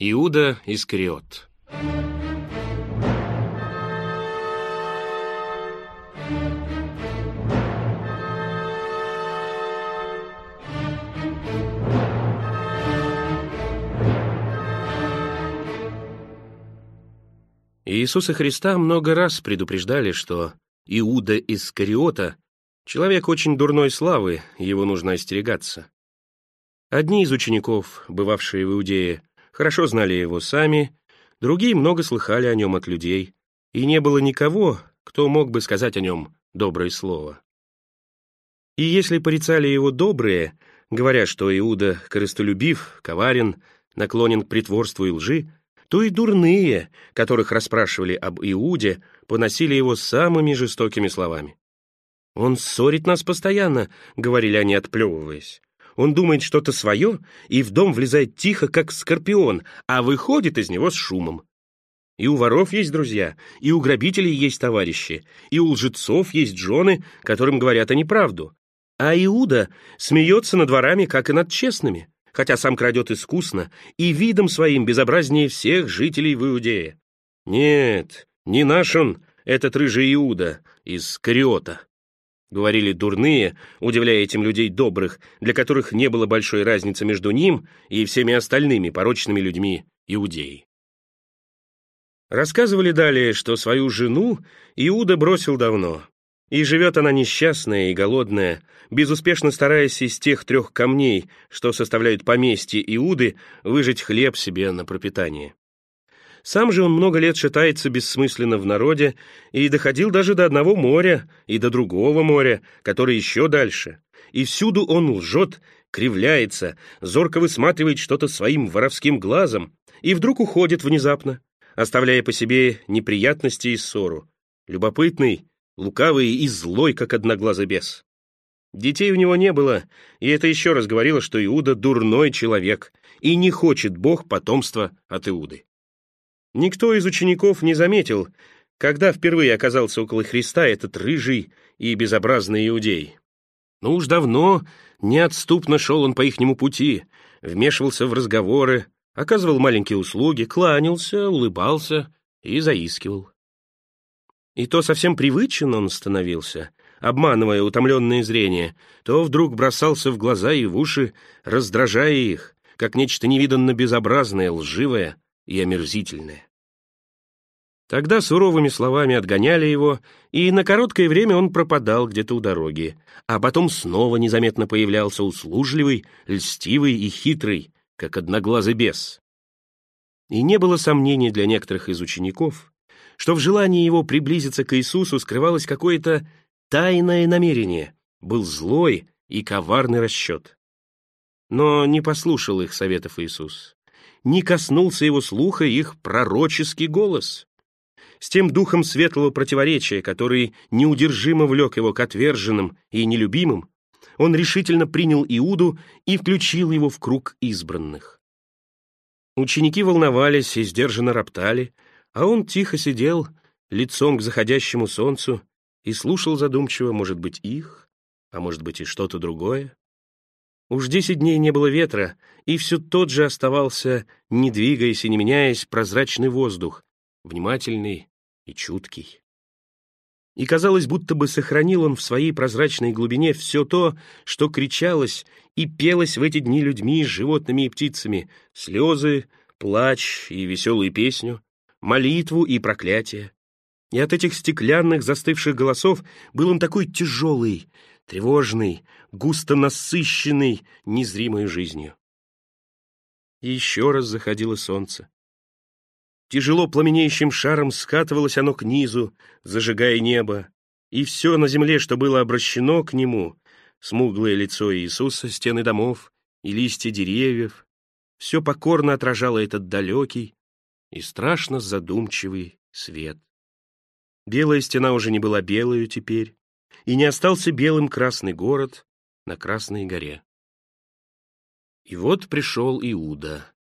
Иуда Искариот Иисуса Христа много раз предупреждали, что Иуда Искариота — человек очень дурной славы, его нужно остерегаться. Одни из учеников, бывавшие в Иудее, хорошо знали его сами, другие много слыхали о нем от людей, и не было никого, кто мог бы сказать о нем доброе слово. И если порицали его добрые, говоря, что Иуда корыстолюбив, коварен, наклонен к притворству и лжи, то и дурные, которых расспрашивали об Иуде, поносили его самыми жестокими словами. «Он ссорит нас постоянно», — говорили они, отплевываясь. Он думает что-то свое и в дом влезает тихо, как скорпион, а выходит из него с шумом. И у воров есть друзья, и у грабителей есть товарищи, и у лжецов есть жены, которым говорят они правду. А Иуда смеется над ворами, как и над честными, хотя сам крадет искусно и видом своим безобразнее всех жителей в Иудее. Нет, не наш он, этот рыжий Иуда из Кариота. — говорили дурные, удивляя этим людей добрых, для которых не было большой разницы между ним и всеми остальными порочными людьми иудеи. Рассказывали далее, что свою жену Иуда бросил давно, и живет она несчастная и голодная, безуспешно стараясь из тех трех камней, что составляют поместье Иуды, выжить хлеб себе на пропитание. Сам же он много лет шатается бессмысленно в народе и доходил даже до одного моря и до другого моря, которое еще дальше. И всюду он лжет, кривляется, зорко высматривает что-то своим воровским глазом и вдруг уходит внезапно, оставляя по себе неприятности и ссору. Любопытный, лукавый и злой, как одноглазый бес. Детей у него не было, и это еще раз говорило, что Иуда дурной человек, и не хочет Бог потомства от Иуды. Никто из учеников не заметил, когда впервые оказался около Христа этот рыжий и безобразный иудей. Ну уж давно неотступно шел он по ихнему пути, вмешивался в разговоры, оказывал маленькие услуги, кланялся, улыбался и заискивал. И то совсем привычен он становился, обманывая утомленное зрение, то вдруг бросался в глаза и в уши, раздражая их, как нечто невиданно безобразное, лживое, и омерзительное. Тогда суровыми словами отгоняли его, и на короткое время он пропадал где-то у дороги, а потом снова незаметно появлялся услужливый, льстивый и хитрый, как одноглазый бес. И не было сомнений для некоторых из учеников, что в желании его приблизиться к Иисусу скрывалось какое-то тайное намерение, был злой и коварный расчет. Но не послушал их советов Иисус не коснулся его слуха их пророческий голос. С тем духом светлого противоречия, который неудержимо влек его к отверженным и нелюбимым, он решительно принял Иуду и включил его в круг избранных. Ученики волновались и сдержанно роптали, а он тихо сидел, лицом к заходящему солнцу, и слушал задумчиво, может быть, их, а может быть и что-то другое. Уж десять дней не было ветра, и все тот же оставался, не двигаясь и не меняясь, прозрачный воздух, внимательный и чуткий. И казалось, будто бы сохранил он в своей прозрачной глубине все то, что кричалось и пелось в эти дни людьми, животными и птицами, слезы, плач и веселую песню, молитву и проклятие. И от этих стеклянных застывших голосов был он такой тяжелый, тревожный, густо насыщенный незримой жизнью. И еще раз заходило солнце. Тяжело пламенеющим шаром скатывалось оно к низу, зажигая небо, и все на земле, что было обращено к нему, смуглое лицо Иисуса, стены домов и листья деревьев, все покорно отражало этот далекий и страшно задумчивый свет. Белая стена уже не была белою теперь, и не остался белым красный город на Красной горе. И вот пришел Иуда.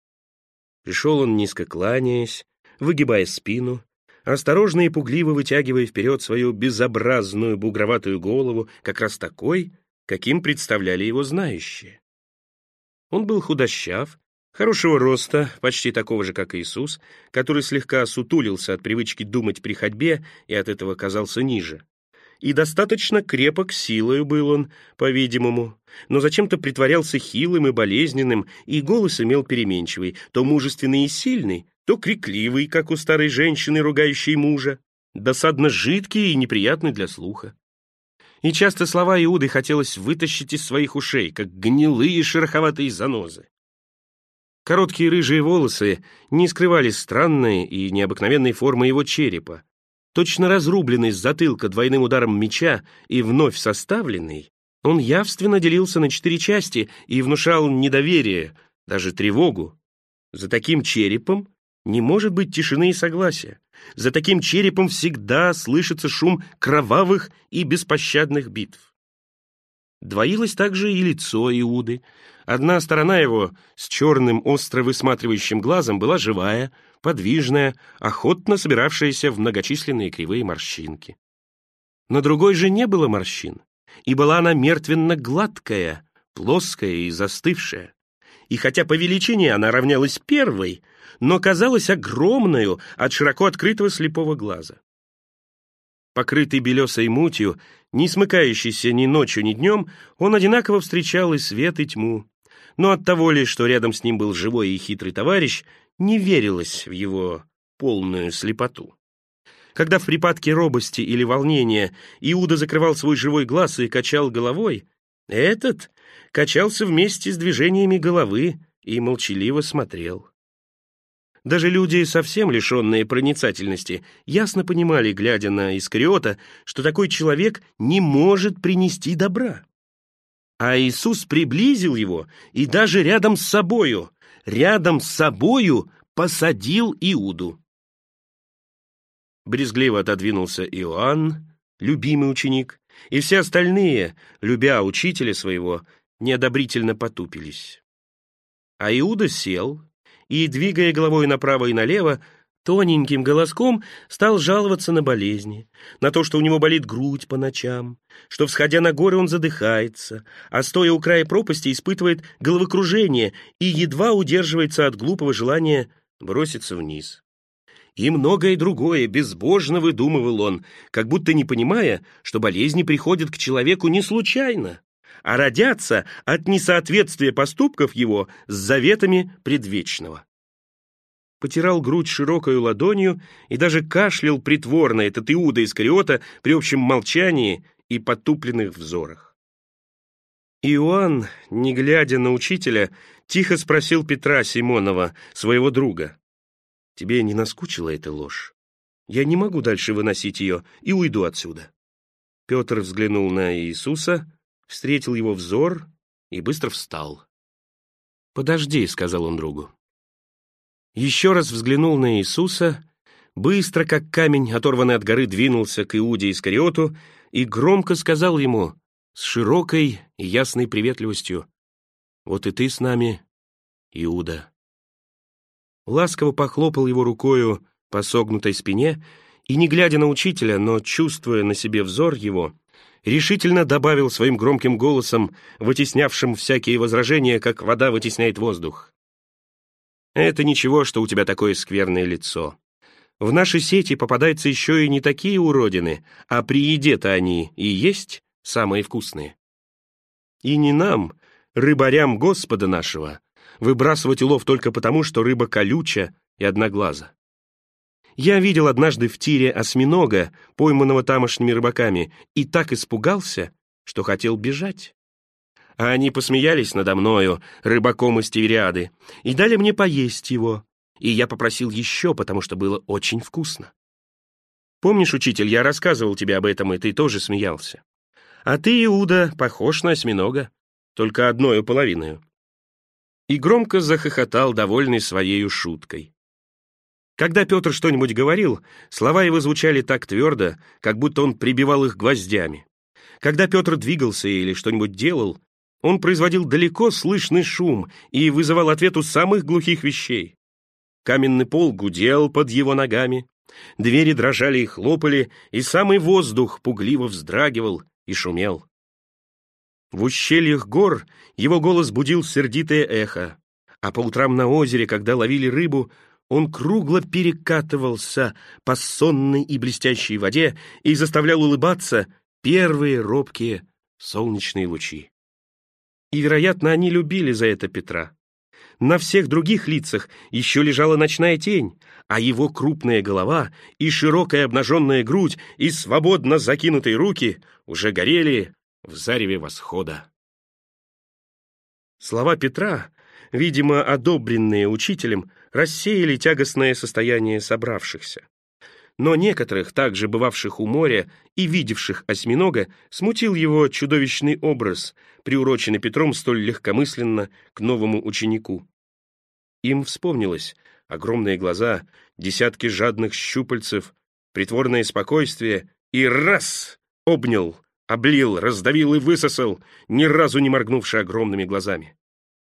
Пришел он, низко кланяясь, выгибая спину, осторожно и пугливо вытягивая вперед свою безобразную бугроватую голову, как раз такой, каким представляли его знающие. Он был худощав, хорошего роста, почти такого же, как Иисус, который слегка сутулился от привычки думать при ходьбе и от этого казался ниже. И достаточно крепок силою был он, по-видимому, но зачем-то притворялся хилым и болезненным, и голос имел переменчивый, то мужественный и сильный, то крикливый, как у старой женщины, ругающей мужа, досадно жидкий и неприятный для слуха. И часто слова Иуды хотелось вытащить из своих ушей, как гнилые шероховатые занозы. Короткие рыжие волосы не скрывали странной и необыкновенной формы его черепа. Точно разрубленный с затылка двойным ударом меча и вновь составленный, он явственно делился на четыре части и внушал недоверие, даже тревогу. За таким черепом не может быть тишины и согласия. За таким черепом всегда слышится шум кровавых и беспощадных битв. Двоилось также и лицо Иуды. Одна сторона его с черным остро высматривающим глазом была живая, подвижная, охотно собиравшаяся в многочисленные кривые морщинки. На другой же не было морщин, и была она мертвенно-гладкая, плоская и застывшая. И хотя по величине она равнялась первой, но казалась огромною от широко открытого слепого глаза. Покрытый белесой мутью, не смыкающийся ни ночью, ни днем, он одинаково встречал и свет, и тьму. Но от того ли, что рядом с ним был живой и хитрый товарищ, не верилось в его полную слепоту. Когда в припадке робости или волнения Иуда закрывал свой живой глаз и качал головой, этот качался вместе с движениями головы и молчаливо смотрел. Даже люди, совсем лишенные проницательности, ясно понимали, глядя на Искариота, что такой человек не может принести добра. А Иисус приблизил его и даже рядом с собою, рядом с собою посадил Иуду. Брезгливо отодвинулся Иоанн, любимый ученик, и все остальные, любя учителя своего, неодобрительно потупились. А Иуда сел и, двигая головой направо и налево, тоненьким голоском стал жаловаться на болезни, на то, что у него болит грудь по ночам, что, всходя на горы, он задыхается, а стоя у края пропасти испытывает головокружение и едва удерживается от глупого желания броситься вниз. И многое другое безбожно выдумывал он, как будто не понимая, что болезни приходят к человеку не случайно, а родятся от несоответствия поступков его с заветами предвечного. Потирал грудь широкою ладонью и даже кашлял притворно этот Иуда Искариота при общем молчании и потупленных взорах. Иоанн, не глядя на учителя, тихо спросил Петра Симонова, своего друга. «Тебе не наскучила эта ложь? Я не могу дальше выносить ее и уйду отсюда». Петр взглянул на Иисуса, встретил его взор и быстро встал. «Подожди», — сказал он другу. Еще раз взглянул на Иисуса, быстро, как камень, оторванный от горы, двинулся к Иуде Искариоту и громко сказал ему с широкой и ясной приветливостью, «Вот и ты с нами, Иуда». Ласково похлопал его рукою по согнутой спине и, не глядя на учителя, но чувствуя на себе взор его, решительно добавил своим громким голосом, вытеснявшим всякие возражения, как вода вытесняет воздух. «Это ничего, что у тебя такое скверное лицо. В наши сети попадаются еще и не такие уродины, а при еде-то они и есть самые вкусные. И не нам, рыбарям Господа нашего, выбрасывать улов только потому, что рыба колюча и одноглаза. Я видел однажды в тире осьминога, пойманного тамошними рыбаками, и так испугался, что хотел бежать. А они посмеялись надо мною, рыбаком из Тивериады, и дали мне поесть его, и я попросил еще, потому что было очень вкусно. Помнишь, учитель, я рассказывал тебе об этом, и ты тоже смеялся. А ты, Иуда, похож на осьминога, только одною половиною. И громко захохотал, довольный своей шуткой. Когда Петр что-нибудь говорил, слова его звучали так твердо, как будто он прибивал их гвоздями. Когда Петр двигался или что-нибудь делал, он производил далеко слышный шум и вызывал ответ у самых глухих вещей. Каменный пол гудел под его ногами, двери дрожали и хлопали, и самый воздух пугливо вздрагивал и шумел. В ущельях гор его голос будил сердитое эхо, а по утрам на озере, когда ловили рыбу, он кругло перекатывался по сонной и блестящей воде и заставлял улыбаться первые робкие солнечные лучи. И, вероятно, они любили за это Петра. На всех других лицах еще лежала ночная тень, а его крупная голова и широкая обнаженная грудь и свободно закинутые руки уже горели в зареве восхода. Слова Петра, видимо, одобренные учителем, рассеяли тягостное состояние собравшихся. Но некоторых, также бывавших у моря и видевших осьминога, смутил его чудовищный образ, приуроченный Петром столь легкомысленно к новому ученику. Им вспомнилось огромные глаза, десятки жадных щупальцев, притворное спокойствие и раз обнял, облил, раздавил и высосал, ни разу не моргнувший огромными глазами.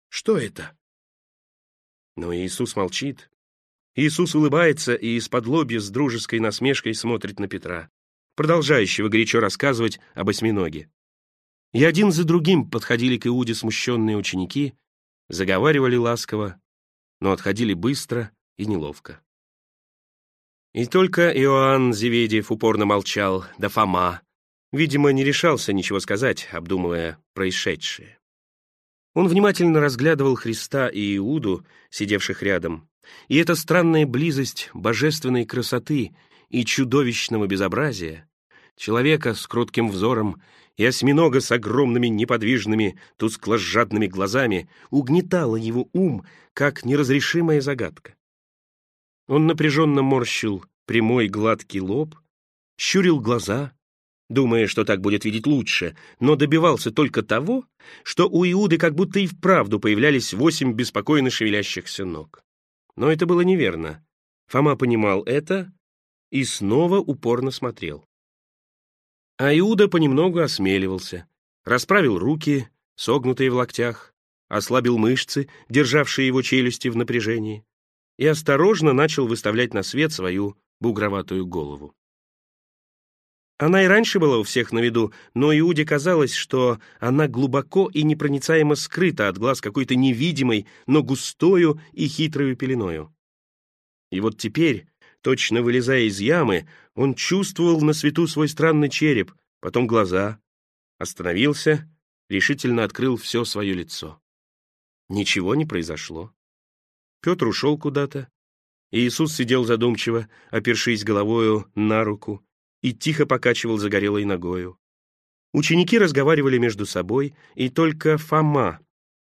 Что это? Но Иисус молчит. Иисус улыбается и из-под лобья с дружеской насмешкой смотрит на Петра, продолжающего горячо рассказывать об осьминоге. И один за другим подходили к Иуде смущенные ученики, заговаривали ласково, но отходили быстро и неловко. И только Иоанн Зеведиев упорно молчал, да Фома, видимо, не решался ничего сказать, обдумывая происшедшее. Он внимательно разглядывал Христа и Иуду, сидевших рядом, и эта странная близость божественной красоты и чудовищного безобразия, человека с кротким взором и осьминога с огромными неподвижными, тускло-жадными глазами, угнетала его ум, как неразрешимая загадка. Он напряженно морщил прямой гладкий лоб, щурил глаза, думая, что так будет видеть лучше, но добивался только того, что у Иуды как будто и вправду появлялись восемь беспокойно шевелящихся ног. Но это было неверно. Фома понимал это и снова упорно смотрел. А Иуда понемногу осмеливался, расправил руки, согнутые в локтях, ослабил мышцы, державшие его челюсти в напряжении, и осторожно начал выставлять на свет свою бугроватую голову. Она и раньше была у всех на виду, но Иуде казалось, что она глубоко и непроницаемо скрыта от глаз какой-то невидимой, но густою и хитрою пеленою. И вот теперь, точно вылезая из ямы, он чувствовал на свету свой странный череп, потом глаза, остановился, решительно открыл все свое лицо. Ничего не произошло. Петр ушел куда-то. Иисус сидел задумчиво, опершись головою на руку, и тихо покачивал загорелой ногою. Ученики разговаривали между собой, и только Фома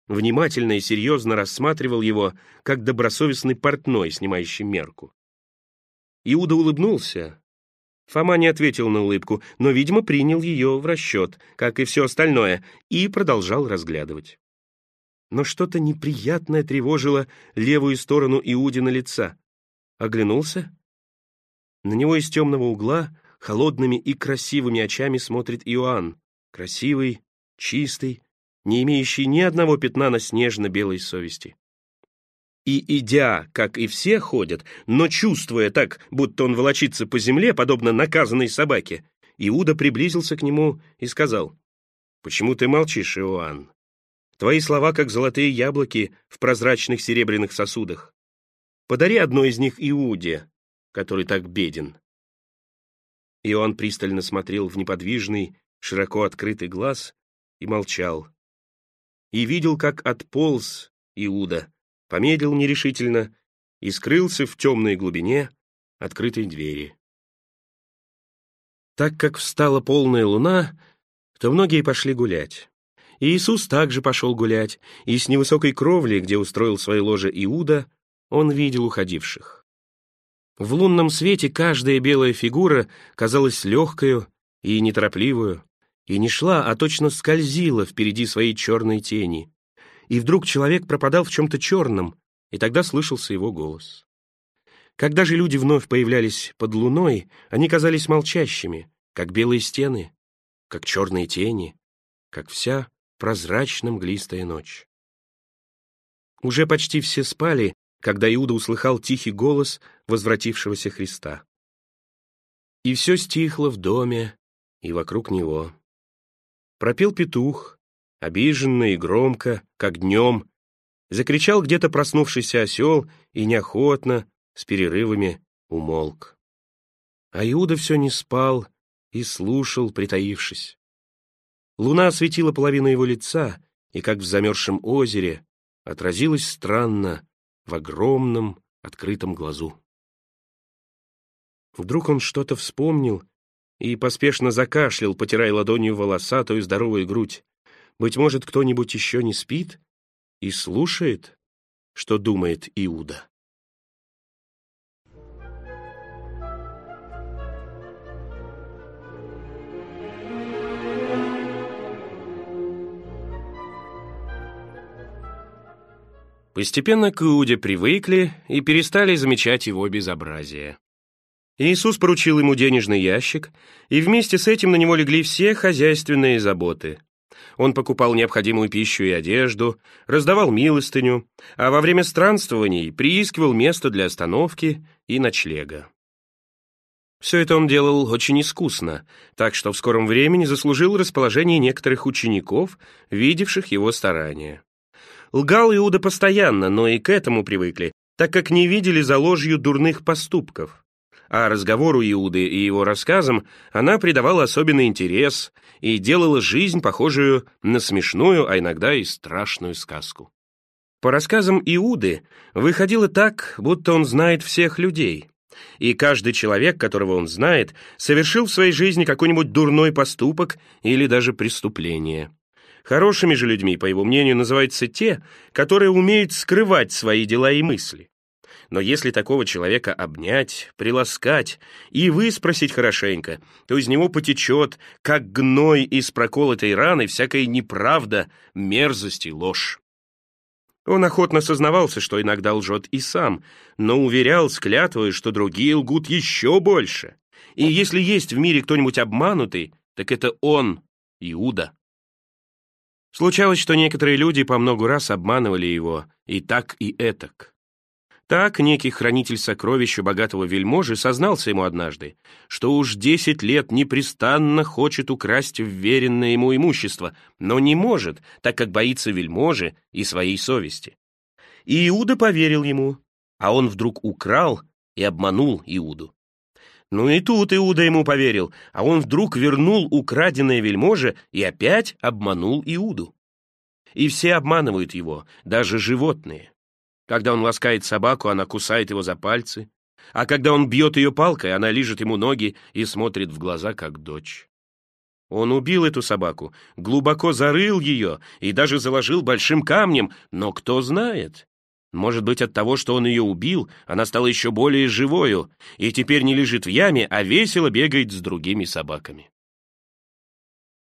внимательно и серьезно рассматривал его, как добросовестный портной, снимающий мерку. Иуда улыбнулся. Фома не ответил на улыбку, но, видимо, принял ее в расчет, как и все остальное, и продолжал разглядывать. Но что-то неприятное тревожило левую сторону Иудина лица. Оглянулся. На него из темного угла холодными и красивыми очами смотрит Иоанн, красивый, чистый, не имеющий ни одного пятна на снежно-белой совести. И идя, как и все ходят, но чувствуя так, будто он волочится по земле, подобно наказанной собаке, Иуда приблизился к нему и сказал, «Почему ты молчишь, Иоанн? Твои слова, как золотые яблоки в прозрачных серебряных сосудах. Подари одно из них Иуде, который так беден». И он пристально смотрел в неподвижный, широко открытый глаз и молчал. И видел, как отполз Иуда, помедлил нерешительно и скрылся в темной глубине открытой двери. Так как встала полная луна, то многие пошли гулять. И Иисус также пошел гулять, и с невысокой кровли, где устроил свое ложе Иуда, он видел уходивших. В лунном свете каждая белая фигура казалась легкою и неторопливую, и не шла, а точно скользила впереди своей черной тени. И вдруг человек пропадал в чем-то черном, и тогда слышался его голос. Когда же люди вновь появлялись под луной, они казались молчащими, как белые стены, как черные тени, как вся прозрачно-мглистая ночь. Уже почти все спали, когда Иуда услыхал тихий голос возвратившегося Христа. И все стихло в доме и вокруг него. Пропел петух, обиженно и громко, как днем, Закричал где-то проснувшийся осел и неохотно, с перерывами, умолк. А Иуда все не спал и слушал, притаившись. Луна осветила половину его лица, и, как в замерзшем озере, отразилась странно в огромном открытом глазу. Вдруг он что-то вспомнил и поспешно закашлял, потирая ладонью волосатую здоровую грудь. Быть может, кто-нибудь еще не спит и слушает, что думает Иуда. Постепенно к Иуде привыкли и перестали замечать его безобразие. Иисус поручил ему денежный ящик, и вместе с этим на него легли все хозяйственные заботы. Он покупал необходимую пищу и одежду, раздавал милостыню, а во время странствований приискивал место для остановки и ночлега. Все это он делал очень искусно, так что в скором времени заслужил расположение некоторых учеников, видевших его старания. Лгал Иуда постоянно, но и к этому привыкли, так как не видели за ложью дурных поступков. А разговору Иуды и его рассказам она придавала особенный интерес и делала жизнь похожую на смешную, а иногда и страшную сказку. По рассказам Иуды выходило так, будто он знает всех людей, и каждый человек, которого он знает, совершил в своей жизни какой-нибудь дурной поступок или даже преступление. Хорошими же людьми, по его мнению, называются те, которые умеют скрывать свои дела и мысли. Но если такого человека обнять, приласкать и выспросить хорошенько, то из него потечет, как гной из проколотой раны, всякая неправда, мерзость и ложь. Он охотно сознавался, что иногда лжет и сам, но уверял с что другие лгут еще больше. И если есть в мире кто-нибудь обманутый, так это он, Иуда. Случалось, что некоторые люди по многу раз обманывали его, и так, и этак. Так некий хранитель сокровища богатого вельможи сознался ему однажды, что уж десять лет непрестанно хочет украсть вверенное ему имущество, но не может, так как боится вельможи и своей совести. И Иуда поверил ему, а он вдруг украл и обманул Иуду. Ну и тут Иуда ему поверил, а он вдруг вернул украденное вельможе и опять обманул Иуду. И все обманывают его, даже животные. Когда он ласкает собаку, она кусает его за пальцы, а когда он бьет ее палкой, она лижет ему ноги и смотрит в глаза, как дочь. Он убил эту собаку, глубоко зарыл ее и даже заложил большим камнем, но кто знает, может быть, от того, что он ее убил, она стала еще более живою и теперь не лежит в яме, а весело бегает с другими собаками.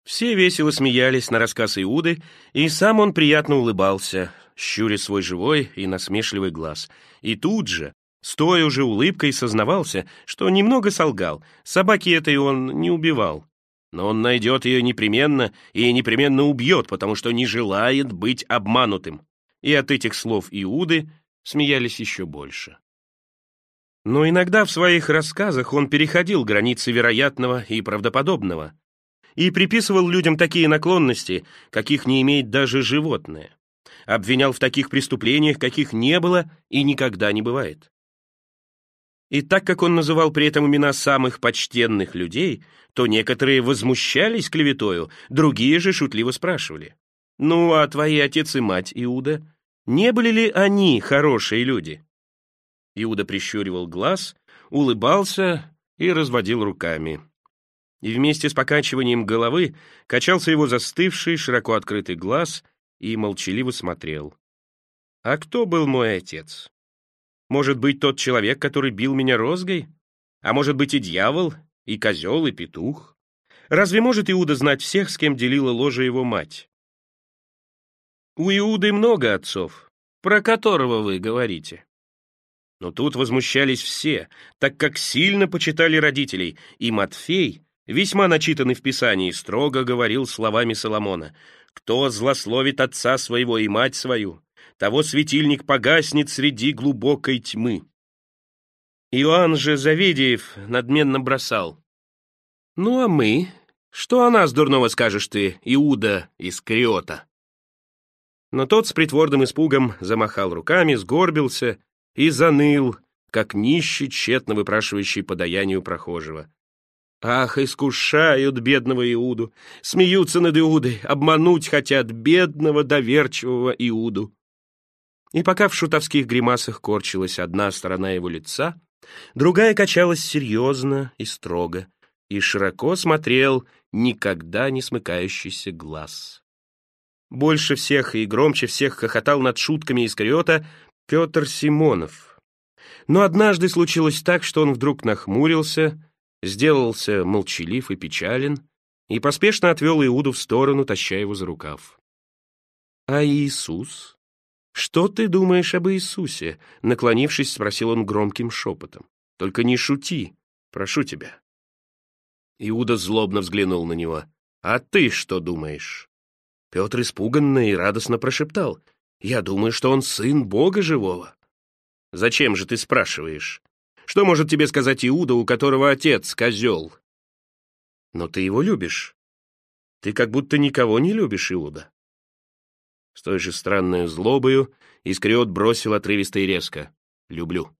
Все весело смеялись на рассказ Иуды, и сам он приятно улыбался, щуря свой живой и насмешливый глаз. И тут же, стоя уже улыбкой, сознавался, что немного солгал, собаки этой он не убивал. Но он найдет ее непременно и непременно убьет, потому что не желает быть обманутым и от этих слов Иуды смеялись еще больше. Но иногда в своих рассказах он переходил границы вероятного и правдоподобного и приписывал людям такие наклонности, каких не имеет даже животное. Обвинял в таких преступлениях, каких не было и никогда не бывает. И так как он называл при этом имена самых почтенных людей, то некоторые возмущались клеветою, другие же шутливо спрашивали. «Ну, а твои отец и мать, Иуда, не были ли они хорошие люди?» Иуда прищуривал глаз, улыбался и разводил руками. И вместе с покачиванием головы качался его застывший, широко открытый глаз и молчаливо смотрел. «А кто был мой отец? Может быть, тот человек, который бил меня розгой? А может быть, и дьявол, и козел, и петух? Разве может Иуда знать всех, с кем делила ложе его мать? У Иуды много отцов, про которого вы говорите. Но тут возмущались все, так как сильно почитали родителей, и Матфей, весьма начитанный в Писании, строго говорил словами Соломона, «Кто злословит отца своего и мать свою, того светильник погаснет среди глубокой тьмы». Иоанн же Завидиев надменно бросал, «Ну а мы? Что о нас дурного скажешь ты, Иуда из Криота?» Но тот с притворным испугом замахал руками, сгорбился и заныл, как нищий, тщетно выпрашивающий подаянию прохожего. Ах, искушают бедного Иуду, смеются над Иудой, обмануть хотят бедного доверчивого Иуду. И пока в шутовских гримасах корчилась одна сторона его лица, другая качалась серьезно и строго, и широко смотрел никогда не смыкающийся глаз. Больше всех и громче всех хохотал над шутками Искариота Петр Симонов. Но однажды случилось так, что он вдруг нахмурился, сделался молчалив и печален и поспешно отвел Иуду в сторону, таща его за рукав. «А Иисус? Что ты думаешь об Иисусе?» Наклонившись, спросил он громким шепотом. «Только не шути, прошу тебя». Иуда злобно взглянул на него. «А ты что думаешь?» Петр испуганно и радостно прошептал. «Я думаю, что он сын Бога живого». «Зачем же ты спрашиваешь? Что может тебе сказать Иуда, у которого отец козел?» «Но ты его любишь. Ты как будто никого не любишь, Иуда». С той же странной злобою Искриот бросил отрывисто и резко. «Люблю».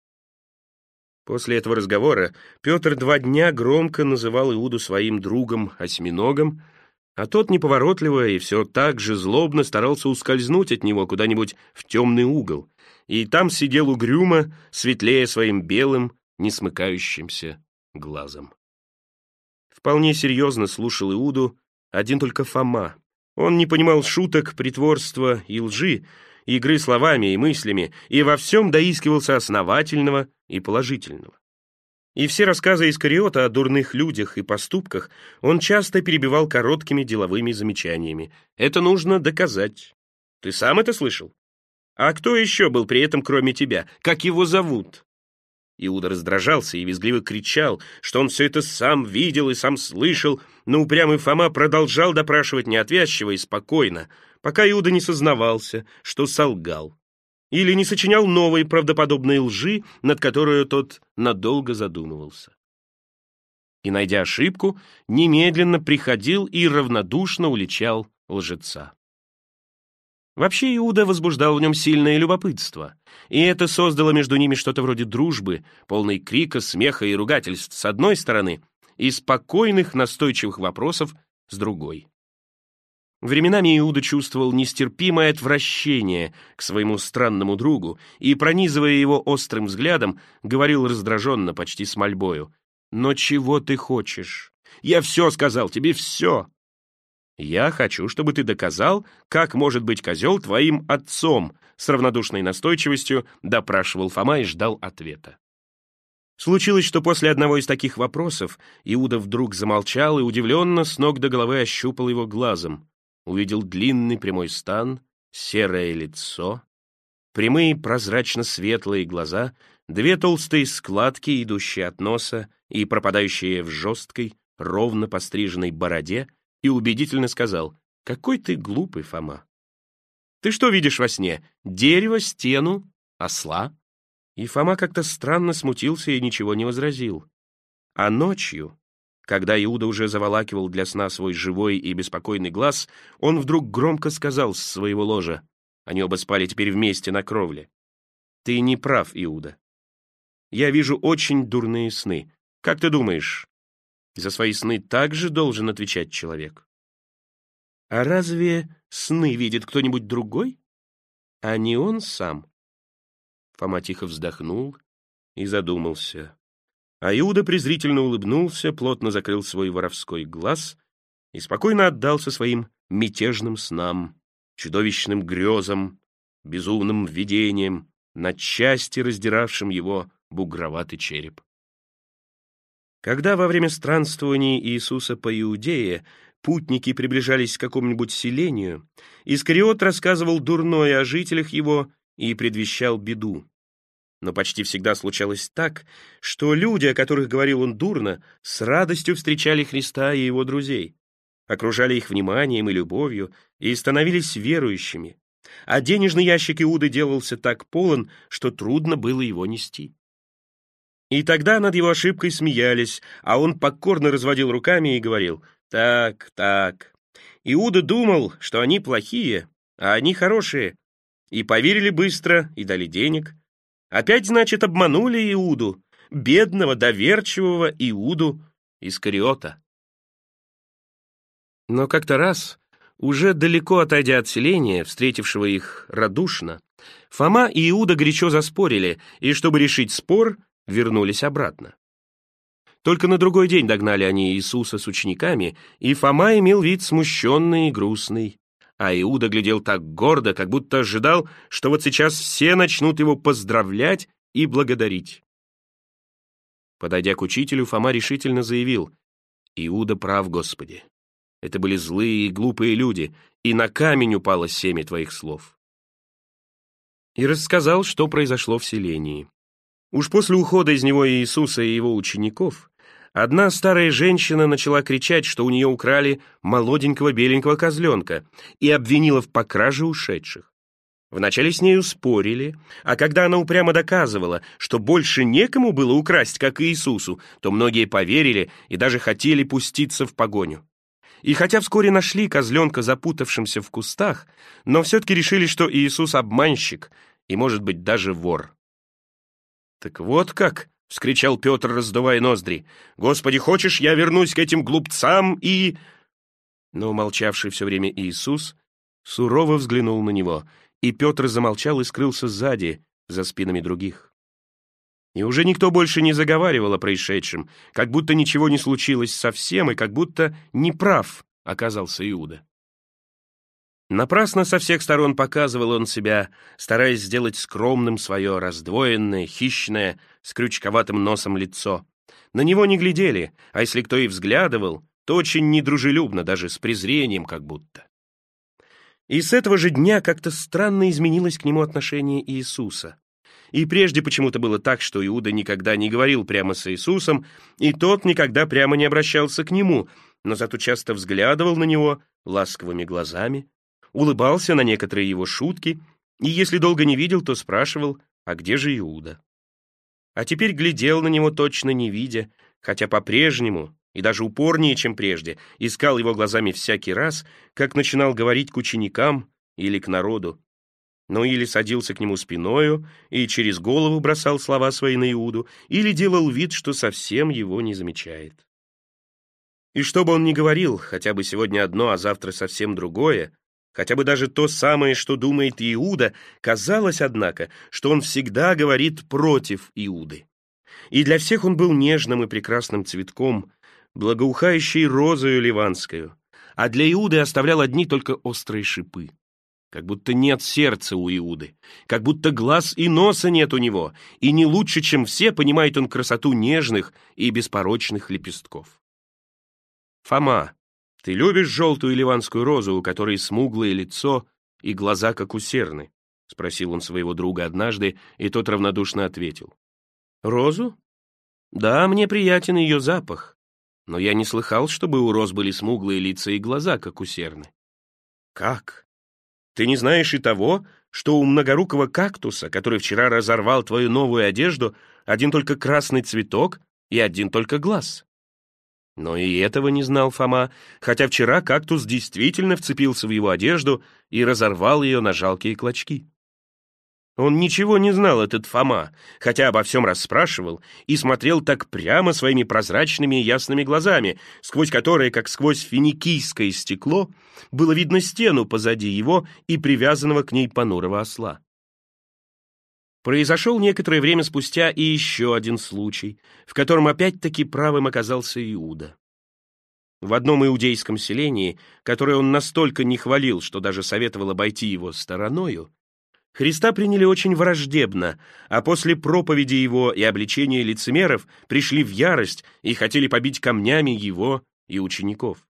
После этого разговора Петр два дня громко называл Иуду своим другом-осьминогом, а тот неповоротливо и все так же злобно старался ускользнуть от него куда-нибудь в темный угол, и там сидел угрюмо, светлее своим белым, не смыкающимся глазом. Вполне серьезно слушал Иуду один только Фома. Он не понимал шуток, притворства и лжи, игры словами и мыслями, и во всем доискивался основательного и положительного. И все рассказы Искариота о дурных людях и поступках он часто перебивал короткими деловыми замечаниями. «Это нужно доказать. Ты сам это слышал? А кто еще был при этом, кроме тебя? Как его зовут?» Иуда раздражался и визгливо кричал, что он все это сам видел и сам слышал, но упрямый Фома продолжал допрашивать неотвязчиво и спокойно, пока Иуда не сознавался, что солгал. Или не сочинял новые правдоподобные лжи, над которой тот надолго задумывался. И, найдя ошибку, немедленно приходил и равнодушно уличал лжеца. Вообще Иуда возбуждал в нем сильное любопытство, и это создало между ними что-то вроде дружбы, полной крика, смеха и ругательств с одной стороны и спокойных, настойчивых вопросов с другой. Временами Иуда чувствовал нестерпимое отвращение к своему странному другу и, пронизывая его острым взглядом, говорил раздраженно, почти с мольбою. «Но чего ты хочешь? Я все сказал тебе, все!» «Я хочу, чтобы ты доказал, как может быть козел твоим отцом», с равнодушной настойчивостью допрашивал Фома и ждал ответа. Случилось, что после одного из таких вопросов Иуда вдруг замолчал и удивленно с ног до головы ощупал его глазом. Увидел длинный прямой стан, серое лицо, прямые прозрачно-светлые глаза, две толстые складки, идущие от носа и пропадающие в жесткой, ровно постриженной бороде, и убедительно сказал, «Какой ты глупый, Фома! Ты что видишь во сне? Дерево, стену, осла?» И Фома как-то странно смутился и ничего не возразил. А ночью, когда Иуда уже заволакивал для сна свой живой и беспокойный глаз, он вдруг громко сказал с своего ложа, они оба спали теперь вместе на кровле, «Ты не прав, Иуда. Я вижу очень дурные сны. Как ты думаешь, за свои сны также должен отвечать человек. А разве сны видит кто-нибудь другой, а не он сам? Фома тихо вздохнул и задумался. А Иуда презрительно улыбнулся, плотно закрыл свой воровской глаз и спокойно отдался своим мятежным снам, чудовищным грезам, безумным видениям, на части раздиравшим его бугроватый череп. Когда во время странствований Иисуса по Иудее путники приближались к какому-нибудь селению, Искариот рассказывал дурное о жителях его и предвещал беду. Но почти всегда случалось так, что люди, о которых говорил он дурно, с радостью встречали Христа и его друзей, окружали их вниманием и любовью и становились верующими, а денежный ящик Иуды делался так полон, что трудно было его нести. И тогда над его ошибкой смеялись, а он покорно разводил руками и говорил «Так, так». Иуда думал, что они плохие, а они хорошие. И поверили быстро, и дали денег. Опять, значит, обманули Иуду, бедного, доверчивого Иуду Искариота. Но как-то раз, уже далеко отойдя от селения, встретившего их радушно, Фома и Иуда горячо заспорили, и, чтобы решить спор, вернулись обратно. Только на другой день догнали они Иисуса с учениками, и Фома имел вид смущенный и грустный, а Иуда глядел так гордо, как будто ожидал, что вот сейчас все начнут его поздравлять и благодарить. Подойдя к учителю, Фома решительно заявил, «Иуда прав, Господи. Это были злые и глупые люди, и на камень упало семя твоих слов». И рассказал, что произошло в селении. Уж после ухода из него Иисуса и его учеников, одна старая женщина начала кричать, что у нее украли молоденького беленького козленка и обвинила в покраже ушедших. Вначале с нею спорили, а когда она упрямо доказывала, что больше некому было украсть, как Иисусу, то многие поверили и даже хотели пуститься в погоню. И хотя вскоре нашли козленка запутавшимся в кустах, но все-таки решили, что Иисус обманщик и, может быть, даже вор. «Так вот как!» — вскричал Петр, раздувая ноздри. «Господи, хочешь, я вернусь к этим глупцам и...» Но молчавший все время Иисус сурово взглянул на него, и Петр замолчал и скрылся сзади, за спинами других. И уже никто больше не заговаривал о происшедшем, как будто ничего не случилось совсем, и как будто неправ оказался Иуда. Напрасно со всех сторон показывал он себя, стараясь сделать скромным свое раздвоенное, хищное, с крючковатым носом лицо. На него не глядели, а если кто и взглядывал, то очень недружелюбно, даже с презрением как будто. И с этого же дня как-то странно изменилось к нему отношение Иисуса. И прежде почему-то было так, что Иуда никогда не говорил прямо с Иисусом, и тот никогда прямо не обращался к нему, но зато часто взглядывал на него ласковыми глазами, улыбался на некоторые его шутки, и если долго не видел, то спрашивал, а где же Иуда? А теперь глядел на него точно не видя, хотя по-прежнему, и даже упорнее, чем прежде, искал его глазами всякий раз, как начинал говорить к ученикам или к народу. Но или садился к нему спиною и через голову бросал слова свои на Иуду, или делал вид, что совсем его не замечает. И что бы он ни говорил, хотя бы сегодня одно, а завтра совсем другое, Хотя бы даже то самое, что думает Иуда, казалось, однако, что он всегда говорит против Иуды. И для всех он был нежным и прекрасным цветком, благоухающей розою ливанскую, а для Иуды оставлял одни только острые шипы. Как будто нет сердца у Иуды, как будто глаз и носа нет у него, и не лучше, чем все, понимает он красоту нежных и беспорочных лепестков. Фома, «Ты любишь желтую ливанскую розу, у которой смуглое лицо и глаза, как у серны?» — спросил он своего друга однажды, и тот равнодушно ответил. «Розу? Да, мне приятен ее запах, но я не слыхал, чтобы у роз были смуглые лица и глаза, как у серны». «Как? Ты не знаешь и того, что у многорукого кактуса, который вчера разорвал твою новую одежду, один только красный цветок и один только глаз?» Но и этого не знал Фома, хотя вчера кактус действительно вцепился в его одежду и разорвал ее на жалкие клочки. Он ничего не знал, этот Фома, хотя обо всем расспрашивал и смотрел так прямо своими прозрачными и ясными глазами, сквозь которые, как сквозь финикийское стекло, было видно стену позади его и привязанного к ней понурого осла. Произошел некоторое время спустя и еще один случай, в котором опять-таки правым оказался Иуда. В одном иудейском селении, которое он настолько не хвалил, что даже советовал обойти его стороною, Христа приняли очень враждебно, а после проповеди его и обличения лицемеров пришли в ярость и хотели побить камнями его и учеников.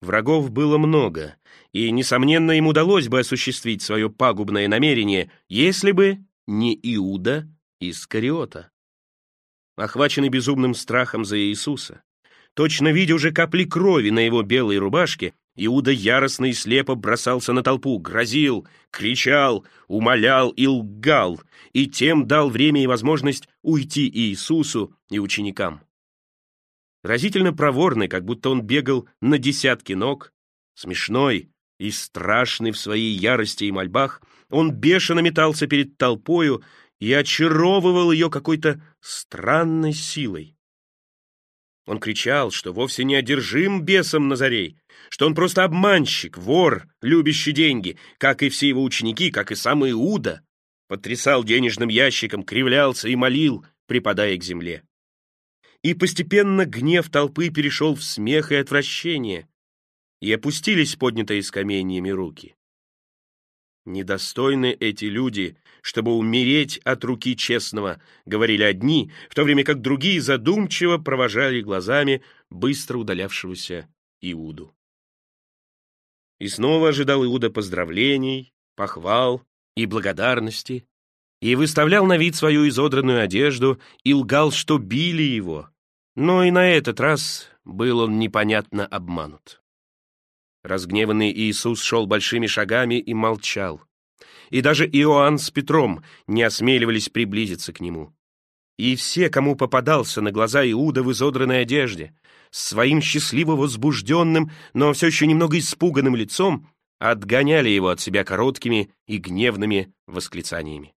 Врагов было много, и, несомненно, им удалось бы осуществить свое пагубное намерение, если бы не Иуда Искариота. Охваченный безумным страхом за Иисуса, точно видя уже капли крови на его белой рубашке, Иуда яростно и слепо бросался на толпу, грозил, кричал, умолял и лгал, и тем дал время и возможность уйти Иисусу и ученикам. Разительно проворный, как будто он бегал на десятки ног, смешной И страшный в своей ярости и мольбах, он бешено метался перед толпою и очаровывал ее какой-то странной силой. Он кричал, что вовсе не одержим бесом Назарей, что он просто обманщик, вор, любящий деньги, как и все его ученики, как и сам Иуда. Потрясал денежным ящиком, кривлялся и молил, припадая к земле. И постепенно гнев толпы перешел в смех и отвращение, и опустились поднятые с каменьями руки. «Недостойны эти люди, чтобы умереть от руки честного», — говорили одни, в то время как другие задумчиво провожали глазами быстро удалявшегося Иуду. И снова ожидал Иуда поздравлений, похвал и благодарности, и выставлял на вид свою изодранную одежду и лгал, что били его. Но и на этот раз был он непонятно обманут. Разгневанный Иисус шел большими шагами и молчал. И даже Иоанн с Петром не осмеливались приблизиться к нему. И все, кому попадался на глаза Иуда в изодранной одежде, с своим счастливо возбужденным, но все еще немного испуганным лицом, отгоняли его от себя короткими и гневными восклицаниями.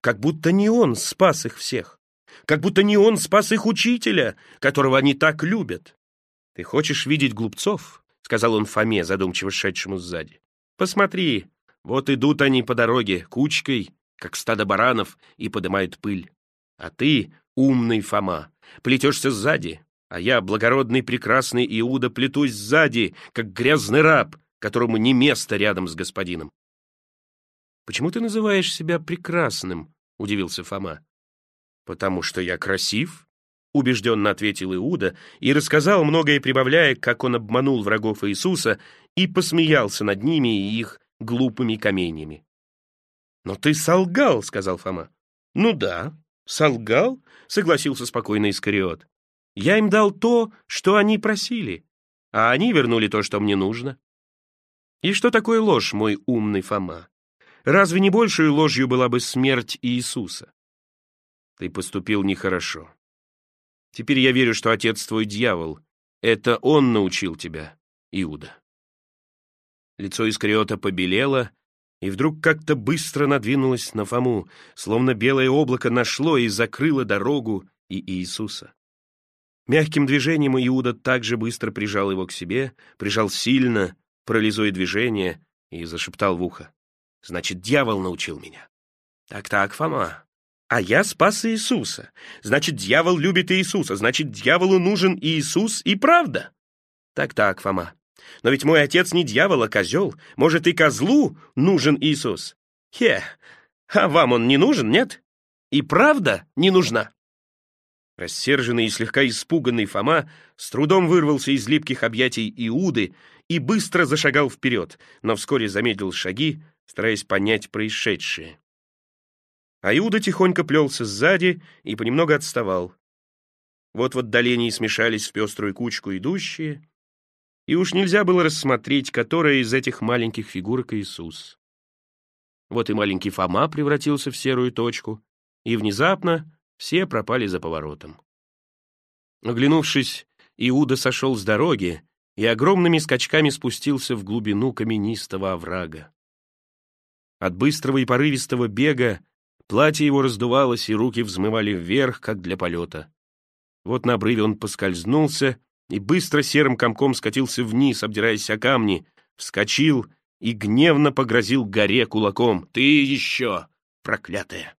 Как будто не он спас их всех, как будто не он спас их учителя, которого они так любят. «Ты хочешь видеть глупцов?» — сказал он Фоме, задумчиво шедшему сзади. «Посмотри, вот идут они по дороге, кучкой, как стадо баранов, и подымают пыль. А ты, умный Фома, плетешься сзади, а я, благородный прекрасный Иуда, плетусь сзади, как грязный раб, которому не место рядом с господином». «Почему ты называешь себя прекрасным?» — удивился Фома. «Потому что я красив убежденно ответил Иуда и рассказал многое, прибавляя, как он обманул врагов Иисуса и посмеялся над ними и их глупыми каменьями. «Но ты солгал», — сказал Фома. «Ну да, солгал», — согласился спокойно Искариот. «Я им дал то, что они просили, а они вернули то, что мне нужно». «И что такое ложь, мой умный Фома? Разве не большей ложью была бы смерть Иисуса?» «Ты поступил нехорошо», Теперь я верю, что отец твой дьявол. Это он научил тебя, Иуда. Лицо Искариота побелело, и вдруг как-то быстро надвинулось на Фому, словно белое облако нашло и закрыло дорогу и Иисуса. Мягким движением Иуда также быстро прижал его к себе, прижал сильно, парализуя движение, и зашептал в ухо. «Значит, дьявол научил меня». «Так-так, Фома, а я спас Иисуса. Значит, дьявол любит Иисуса. Значит, дьяволу нужен Иисус и правда. Так-так, Фома. Но ведь мой отец не дьявол, а козел. Может, и козлу нужен Иисус? Хе, а вам он не нужен, нет? И правда не нужна? Рассерженный и слегка испуганный Фома с трудом вырвался из липких объятий Иуды и быстро зашагал вперед, но вскоре замедлил шаги, стараясь понять происшедшее. А Иуда тихонько плелся сзади и понемногу отставал. Вот в отдалении смешались в пеструю кучку идущие, и уж нельзя было рассмотреть, которая из этих маленьких фигурок Иисус. Вот и маленький Фома превратился в серую точку, и внезапно все пропали за поворотом. Оглянувшись, Иуда сошел с дороги и огромными скачками спустился в глубину каменистого оврага. От быстрого и порывистого бега Платье его раздувалось, и руки взмывали вверх, как для полета. Вот на обрыве он поскользнулся и быстро серым комком скатился вниз, обдираясь о камни, вскочил и гневно погрозил горе кулаком. «Ты еще, проклятая!»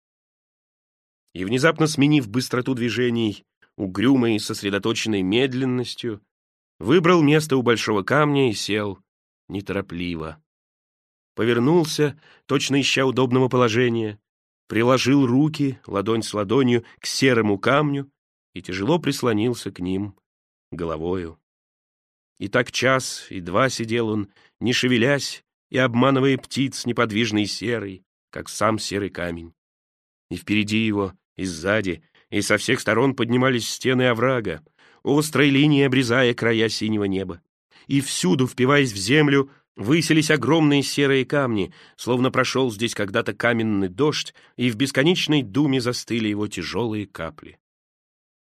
И внезапно сменив быстроту движений, угрюмой и сосредоточенной медленностью, выбрал место у большого камня и сел неторопливо. Повернулся, точно ища удобного положения, приложил руки, ладонь с ладонью, к серому камню и тяжело прислонился к ним головою. И так час и два сидел он, не шевелясь и обманывая птиц неподвижный серый, как сам серый камень. И впереди его, и сзади, и со всех сторон поднимались стены оврага, острой линией обрезая края синего неба. И всюду, впиваясь в землю, Выселись огромные серые камни, словно прошел здесь когда-то каменный дождь, и в бесконечной думе застыли его тяжелые капли.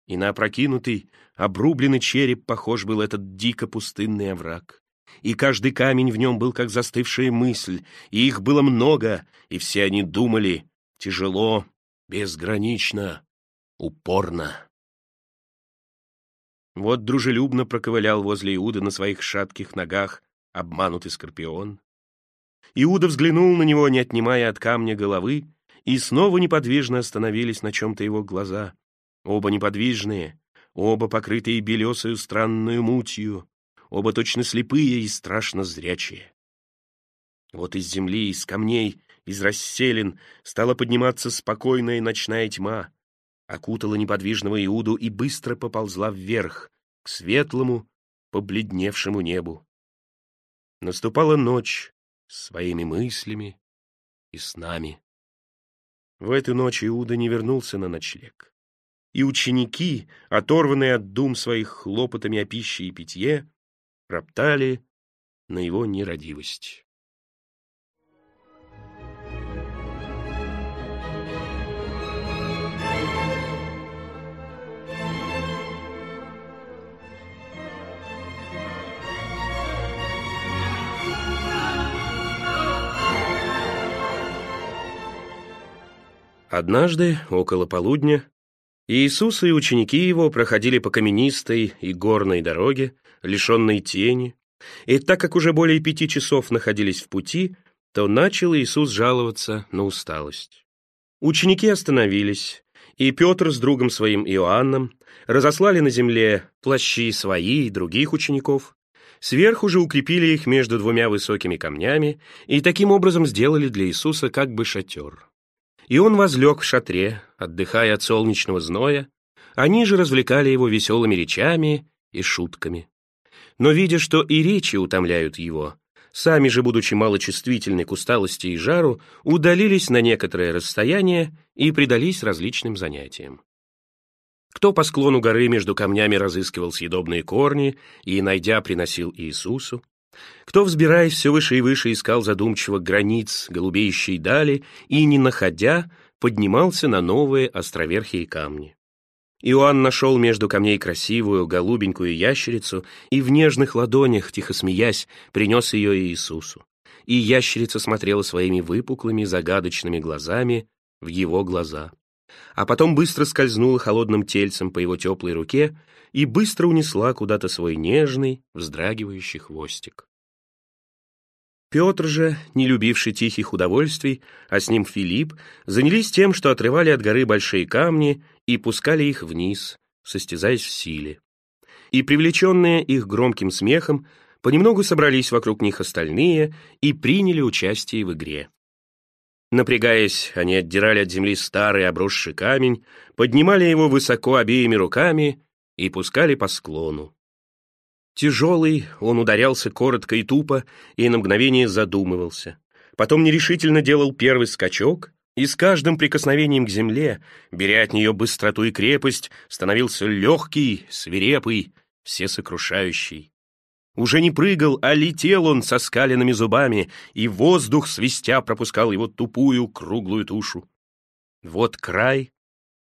И на опрокинутый, обрубленный череп похож был этот дико пустынный овраг, и каждый камень в нем был как застывшая мысль, и их было много, и все они думали тяжело, безгранично, упорно. Вот дружелюбно проковылял возле Иуда на своих шатких ногах обманутый скорпион. Иуда взглянул на него, не отнимая от камня головы, и снова неподвижно остановились на чем-то его глаза. Оба неподвижные, оба покрытые белесою странную мутью, оба точно слепые и страшно зрячие. Вот из земли, из камней, из расселин стала подниматься спокойная ночная тьма, окутала неподвижного Иуду и быстро поползла вверх, к светлому, побледневшему небу. Наступала ночь с своими мыслями и снами. В эту ночь Иуда не вернулся на ночлег. И ученики, оторванные от дум своих хлопотами о пище и питье, роптали на его нерадивость. Однажды, около полудня, Иисус и ученики его проходили по каменистой и горной дороге, лишенной тени, и так как уже более пяти часов находились в пути, то начал Иисус жаловаться на усталость. Ученики остановились, и Петр с другом своим Иоанном разослали на земле плащи свои и других учеников, сверху же укрепили их между двумя высокими камнями и таким образом сделали для Иисуса как бы шатер. И он возлег в шатре, отдыхая от солнечного зноя, они же развлекали его веселыми речами и шутками. Но видя, что и речи утомляют его, сами же, будучи малочувствительны к усталости и жару, удалились на некоторое расстояние и предались различным занятиям. Кто по склону горы между камнями разыскивал съедобные корни и, найдя, приносил Иисусу, кто, взбираясь все выше и выше, искал задумчиво границ голубеющей дали и, не находя, поднимался на новые островерхие камни. Иоанн нашел между камней красивую голубенькую ящерицу и в нежных ладонях, тихо смеясь, принес ее Иисусу. И ящерица смотрела своими выпуклыми загадочными глазами в его глаза. А потом быстро скользнула холодным тельцем по его теплой руке и быстро унесла куда-то свой нежный, вздрагивающий хвостик. Петр же, не любивший тихих удовольствий, а с ним Филипп, занялись тем, что отрывали от горы большие камни и пускали их вниз, состязаясь в силе. И, привлеченные их громким смехом, понемногу собрались вокруг них остальные и приняли участие в игре. Напрягаясь, они отдирали от земли старый обросший камень, поднимали его высоко обеими руками и пускали по склону. Тяжелый, он ударялся коротко и тупо, и на мгновение задумывался. Потом нерешительно делал первый скачок, и с каждым прикосновением к земле, беря от нее быстроту и крепость, становился легкий, свирепый, всесокрушающий. Уже не прыгал, а летел он со скаленными зубами, и воздух свистя пропускал его тупую, круглую тушу. Вот край.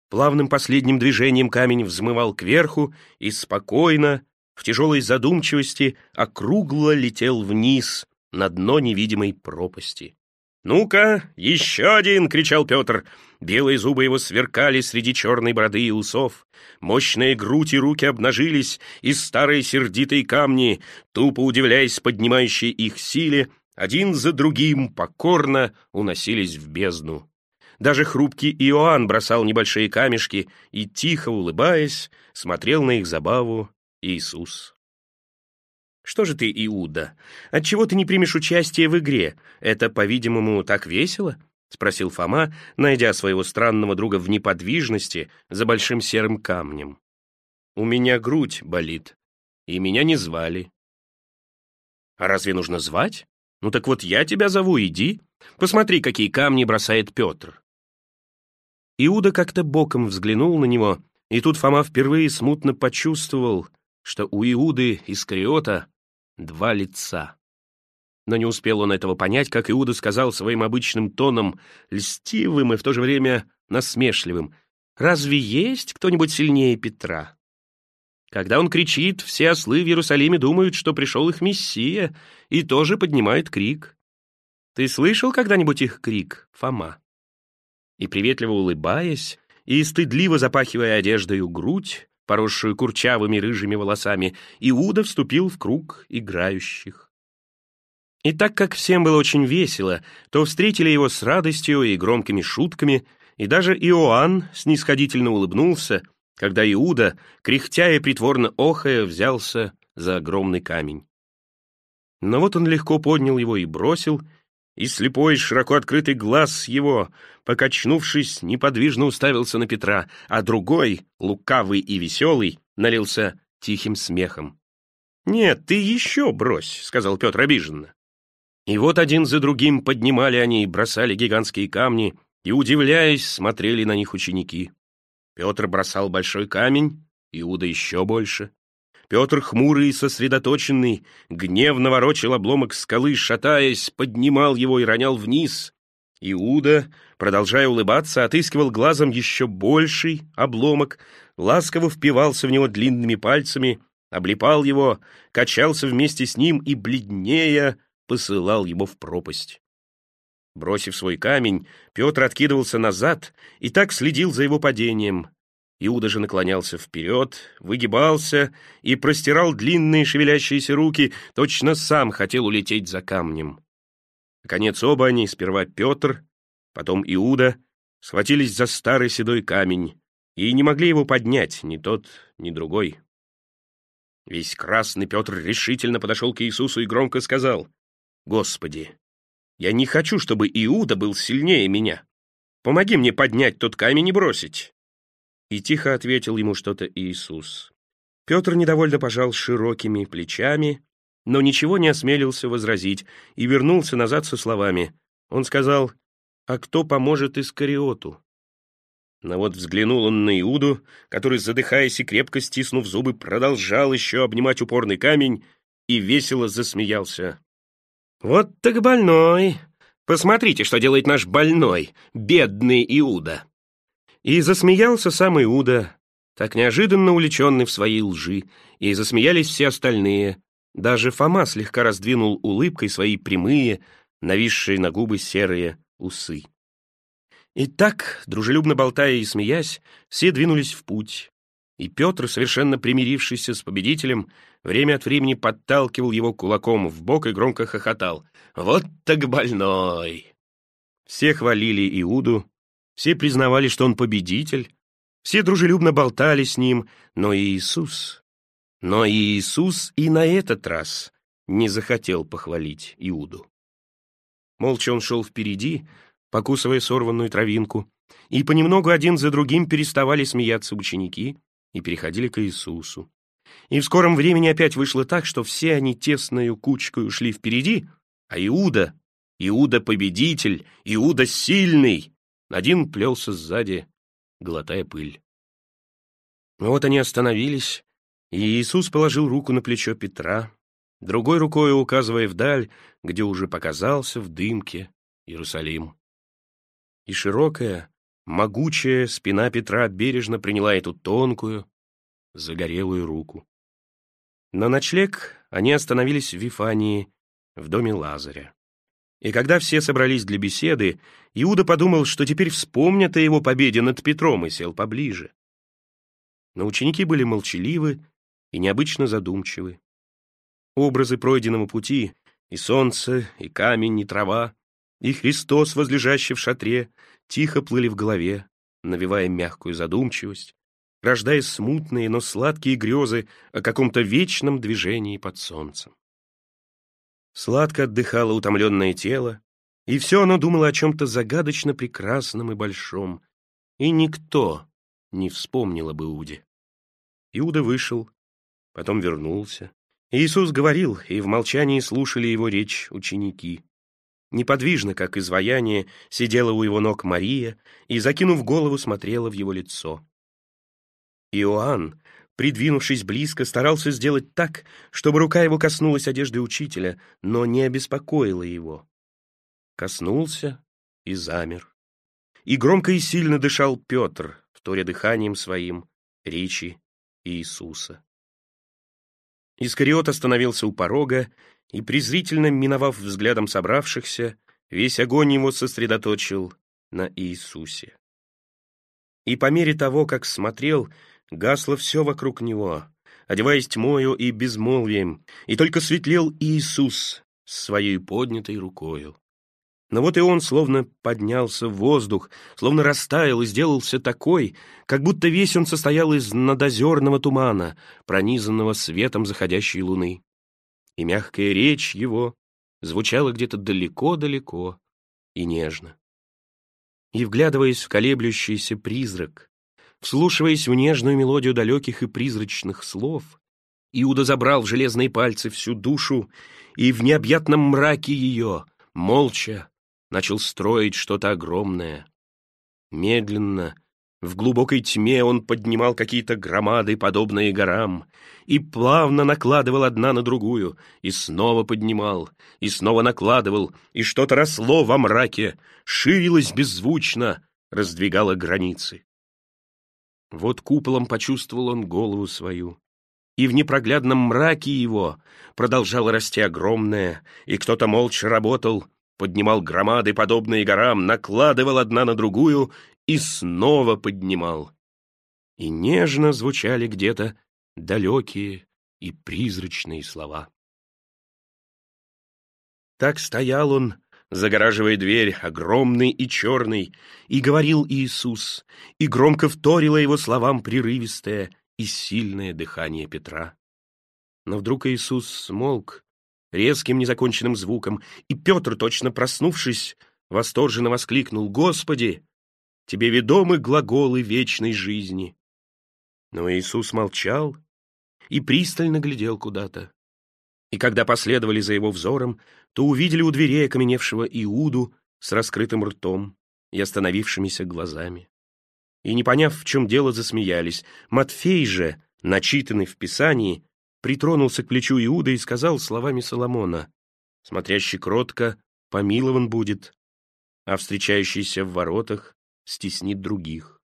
Плавным последним движением камень взмывал кверху и спокойно, в тяжелой задумчивости округло летел вниз на дно невидимой пропасти. «Ну-ка, еще один!» — кричал Петр. Белые зубы его сверкали среди черной бороды и усов. Мощные грудь и руки обнажились, и старые сердитые камни, тупо удивляясь поднимающей их силе, один за другим покорно уносились в бездну. Даже хрупкий Иоанн бросал небольшие камешки и, тихо улыбаясь, смотрел на их забаву Иисус. «Что же ты, Иуда? Отчего ты не примешь участие в игре? Это, по-видимому, так весело?» — спросил Фома, найдя своего странного друга в неподвижности за большим серым камнем. «У меня грудь болит, и меня не звали». «А разве нужно звать? Ну так вот я тебя зову, иди. Посмотри, какие камни бросает Петр». Иуда как-то боком взглянул на него, и тут Фома впервые смутно почувствовал — что у Иуды Искариота два лица. Но не успел он этого понять, как Иуда сказал своим обычным тоном, льстивым и в то же время насмешливым, «Разве есть кто-нибудь сильнее Петра?» Когда он кричит, все ослы в Иерусалиме думают, что пришел их Мессия, и тоже поднимают крик. Ты слышал когда-нибудь их крик, Фома? И приветливо улыбаясь, и стыдливо запахивая одеждою грудь, поросшую курчавыми рыжими волосами, Иуда вступил в круг играющих. И так как всем было очень весело, то встретили его с радостью и громкими шутками, и даже Иоанн снисходительно улыбнулся, когда Иуда, кряхтя и притворно охая, взялся за огромный камень. Но вот он легко поднял его и бросил, и слепой, широко открытый глаз его, покачнувшись, неподвижно уставился на Петра, а другой, лукавый и веселый, налился тихим смехом. «Нет, ты еще брось», — сказал Петр обиженно. И вот один за другим поднимали они и бросали гигантские камни, и, удивляясь, смотрели на них ученики. Петр бросал большой камень, Иуда еще больше. Петр, хмурый и сосредоточенный, гневно ворочал обломок скалы, шатаясь, поднимал его и ронял вниз. Иуда, продолжая улыбаться, отыскивал глазом еще больший обломок, ласково впивался в него длинными пальцами, облипал его, качался вместе с ним и, бледнее, посылал его в пропасть. Бросив свой камень, Петр откидывался назад и так следил за его падением. Иуда же наклонялся вперед, выгибался и простирал длинные шевелящиеся руки, точно сам хотел улететь за камнем. Наконец оба они, сперва Петр, потом Иуда, схватились за старый седой камень и не могли его поднять, ни тот, ни другой. Весь красный Петр решительно подошел к Иисусу и громко сказал, «Господи, я не хочу, чтобы Иуда был сильнее меня. Помоги мне поднять тот камень и бросить». И тихо ответил ему что-то Иисус. Петр недовольно пожал широкими плечами, но ничего не осмелился возразить и вернулся назад со словами. Он сказал, «А кто поможет Искариоту?» Но вот взглянул он на Иуду, который, задыхаясь и крепко стиснув зубы, продолжал еще обнимать упорный камень и весело засмеялся. «Вот так больной! Посмотрите, что делает наш больной, бедный Иуда!» И засмеялся сам Иуда, так неожиданно увлеченный в своей лжи, и засмеялись все остальные. Даже Фома слегка раздвинул улыбкой свои прямые, нависшие на губы серые усы. И так, дружелюбно болтая и смеясь, все двинулись в путь. И Петр, совершенно примирившийся с победителем, время от времени подталкивал его кулаком в бок и громко хохотал. «Вот так больной!» Все хвалили Иуду, все признавали, что он победитель, все дружелюбно болтали с ним, но Иисус... Но Иисус и на этот раз не захотел похвалить Иуду. Молча он шел впереди, покусывая сорванную травинку, и понемногу один за другим переставали смеяться ученики и переходили к Иисусу. И в скором времени опять вышло так, что все они тесною кучкой ушли впереди, а Иуда, Иуда-победитель, Иуда сильный, один плелся сзади, глотая пыль. Вот они остановились, и Иисус положил руку на плечо Петра, другой рукой указывая вдаль, где уже показался в дымке Иерусалим. И широкая, могучая спина Петра бережно приняла эту тонкую, загорелую руку. На ночлег они остановились в Вифании, в доме Лазаря. И когда все собрались для беседы, Иуда подумал, что теперь вспомнят о его победе над Петром и сел поближе. Но ученики были молчаливы и необычно задумчивы. Образы пройденного пути — и солнце, и камень, и трава, и Христос, возлежащий в шатре, тихо плыли в голове, навевая мягкую задумчивость, рождая смутные, но сладкие грезы о каком-то вечном движении под солнцем. Сладко отдыхало утомленное тело, и все оно думало о чем-то загадочно прекрасном и большом, и никто не вспомнил об Иуде. Иуда вышел, потом вернулся. Иисус говорил, и в молчании слушали его речь ученики. Неподвижно, как изваяние, сидела у его ног Мария и, закинув голову, смотрела в его лицо. Иоанн, придвинувшись близко, старался сделать так, чтобы рука его коснулась одежды учителя, но не обеспокоила его. Коснулся и замер. И громко и сильно дышал Петр, вторя дыханием своим речи Иисуса. Искариот остановился у порога и, презрительно миновав взглядом собравшихся, весь огонь его сосредоточил на Иисусе. И по мере того, как смотрел, гасло все вокруг него, одеваясь тьмою и безмолвием, и только светлел Иисус своей поднятой рукою. Но вот и он словно поднялся в воздух, словно растаял и сделался такой, как будто весь он состоял из надозерного тумана, пронизанного светом заходящей луны. И мягкая речь его звучала где-то далеко-далеко и нежно. И, вглядываясь в колеблющийся призрак, вслушиваясь в нежную мелодию далеких и призрачных слов, Иуда забрал в железные пальцы всю душу и в необъятном мраке ее, молча, начал строить что-то огромное. Медленно, в глубокой тьме он поднимал какие-то громады, подобные горам, и плавно накладывал одна на другую, и снова поднимал, и снова накладывал, и что-то росло во мраке, ширилось беззвучно, раздвигало границы. Вот куполом почувствовал он голову свою, и в непроглядном мраке его продолжало расти огромное, и кто-то молча работал, поднимал громады, подобные горам, накладывал одна на другую и снова поднимал. И нежно звучали где-то далекие и призрачные слова. Так стоял он, загораживая дверь, огромный и черный, и говорил Иисус, и громко вторило его словам прерывистое и сильное дыхание Петра. Но вдруг Иисус смолк, резким незаконченным звуком, и Петр, точно проснувшись, восторженно воскликнул «Господи, Тебе ведомы глаголы вечной жизни». Но Иисус молчал и пристально глядел куда-то. И когда последовали за его взором, то увидели у дверей окаменевшего Иуду с раскрытым ртом и остановившимися глазами. И, не поняв, в чем дело, засмеялись. Матфей же, начитанный в Писании, притронулся к плечу Иуда и сказал словами Соломона, «Смотрящий кротко, помилован будет, а встречающийся в воротах стеснит других».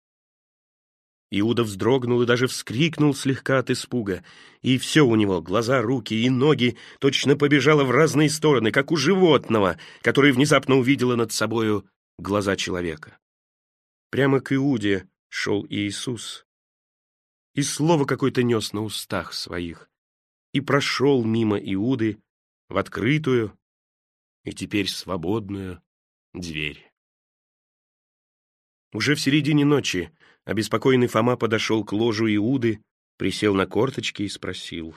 Иуда вздрогнул и даже вскрикнул слегка от испуга, и все у него, глаза, руки и ноги, точно побежало в разные стороны, как у животного, который внезапно увидело над собою глаза человека. Прямо к Иуде шел Иисус, и слово какое-то нес на устах своих и прошел мимо Иуды в открытую и теперь свободную дверь. Уже в середине ночи обеспокоенный Фома подошел к ложу Иуды, присел на корточки и спросил.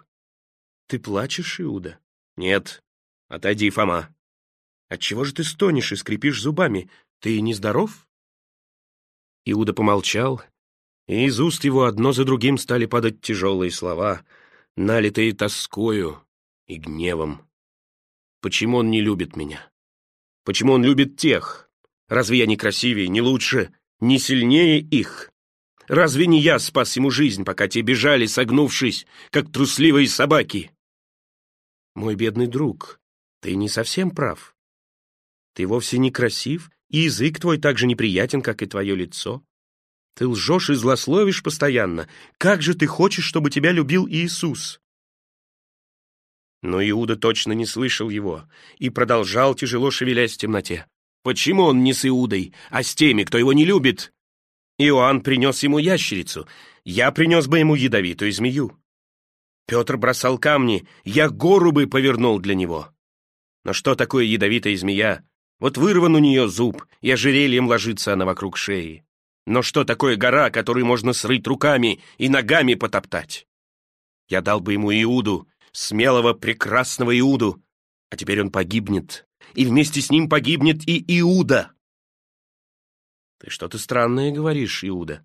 «Ты плачешь, Иуда?» «Нет. Отойди, Фома». «Отчего же ты стонешь и скрипишь зубами? Ты нездоров?» Иуда помолчал, и из уст его одно за другим стали падать тяжелые слова — налитые тоскою и гневом. Почему он не любит меня? Почему он любит тех? Разве я не красивее, не лучше, не сильнее их? Разве не я спас ему жизнь, пока те бежали, согнувшись, как трусливые собаки? Мой бедный друг, ты не совсем прав. Ты вовсе не красив, и язык твой так же неприятен, как и твое лицо. Ты лжешь и злословишь постоянно. Как же ты хочешь, чтобы тебя любил Иисус?» Но Иуда точно не слышал его и продолжал, тяжело шевелясь в темноте. «Почему он не с Иудой, а с теми, кто его не любит?» Иоанн принес ему ящерицу, я принес бы ему ядовитую змею. Петр бросал камни, я гору бы повернул для него. Но что такое ядовитая змея? Вот вырван у нее зуб, и ожерельем ложится она вокруг шеи. Но что такое гора, которую можно срыть руками и ногами потоптать? Я дал бы ему Иуду, смелого, прекрасного Иуду, а теперь он погибнет, и вместе с ним погибнет и Иуда. Ты что-то странное говоришь, Иуда.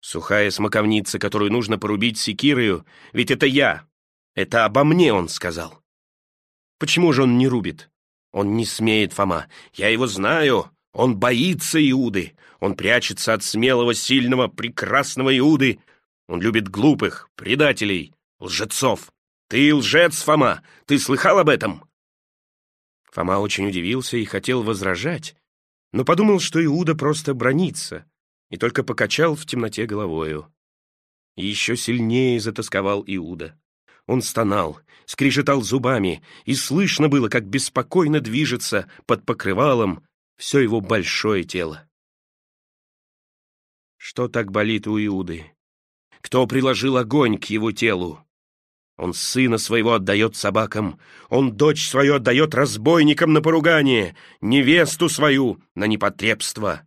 Сухая смоковница, которую нужно порубить секирою, ведь это я. Это обо мне он сказал. Почему же он не рубит? Он не смеет, Фома. Я его знаю. Он боится Иуды. Он прячется от смелого, сильного, прекрасного Иуды. Он любит глупых, предателей, лжецов. Ты лжец, Фома! Ты слыхал об этом?» Фома очень удивился и хотел возражать, но подумал, что Иуда просто бронится, и только покачал в темноте головою. Еще сильнее затасковал Иуда. Он стонал, скрежетал зубами, и слышно было, как беспокойно движется под покрывалом все его большое тело. Что так болит у Иуды? Кто приложил огонь к его телу? Он сына своего отдает собакам, он дочь свою отдает разбойникам на поругание, невесту свою на непотребство.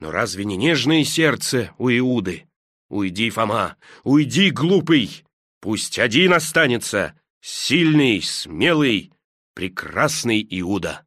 Но разве не нежное сердце у Иуды? Уйди, Фома, уйди, глупый! Пусть один останется, сильный, смелый, прекрасный Иуда.